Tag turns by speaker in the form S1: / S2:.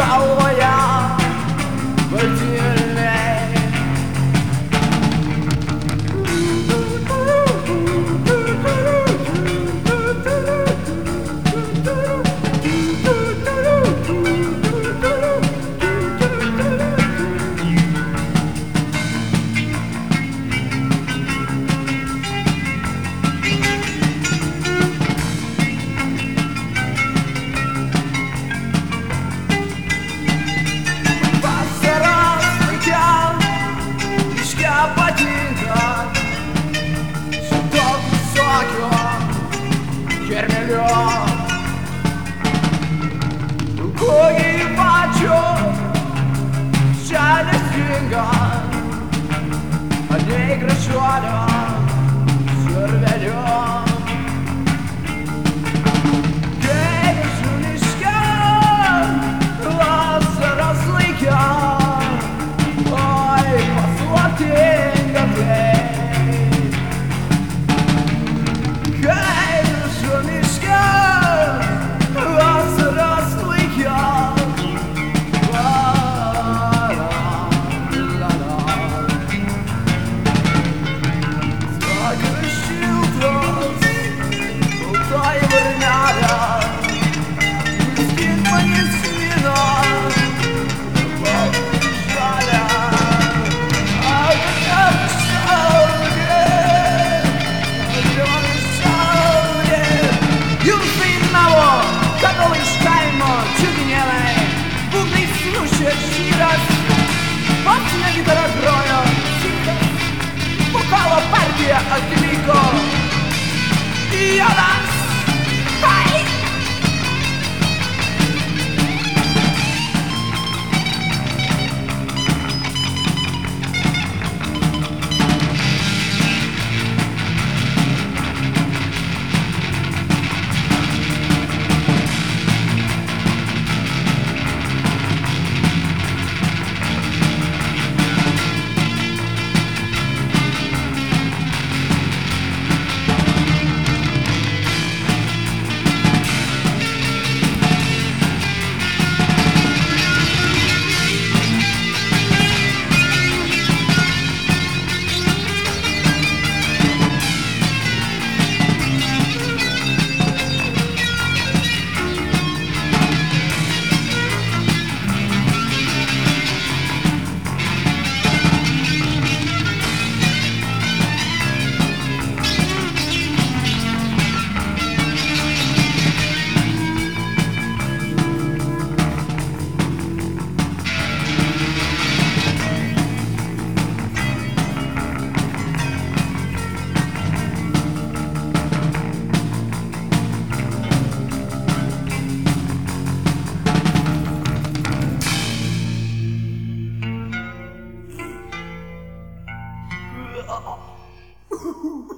S1: 啊。Cernerò Koji faccio Sale stringa Negra suona you see it all. フフフフ。